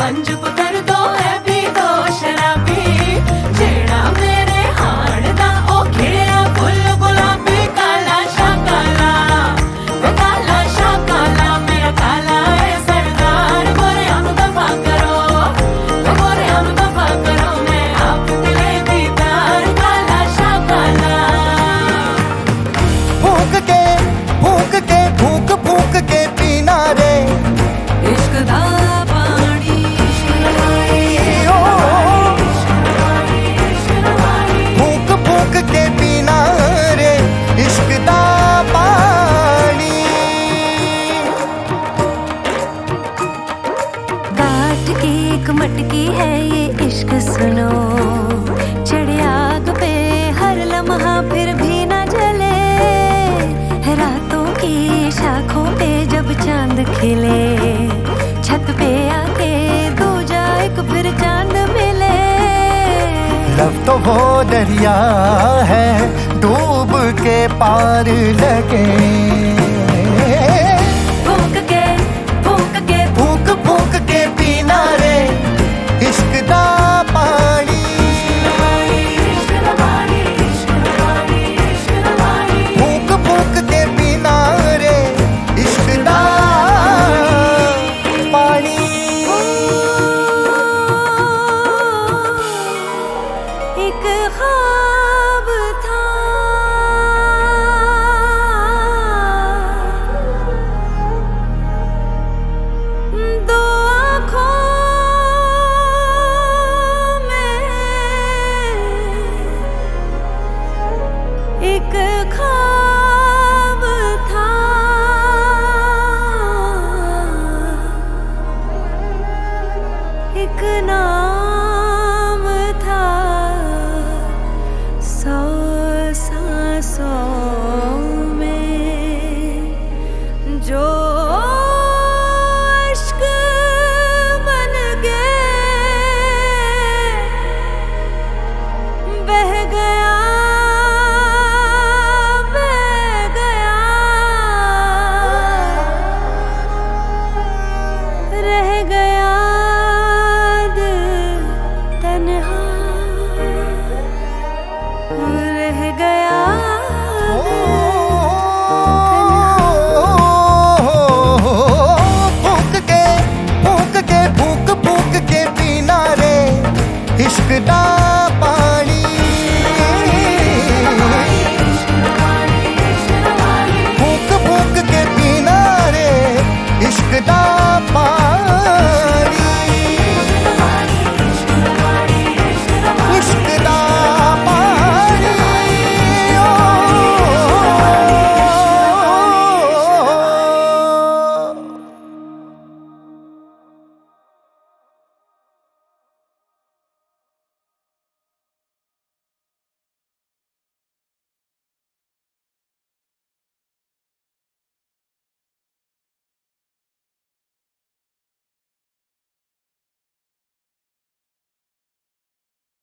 పంచుకు కరుతో मटकी है ये इश्क सुनो। चढ़े आग पे हर लम्हा फिर भी ना जले। रातों की शाखों पे जब चाँद खिले, छत पे आके दो जाए फिर चाँद मिले। लव तो वो दरिया है, डूब के पार लगे। एक ना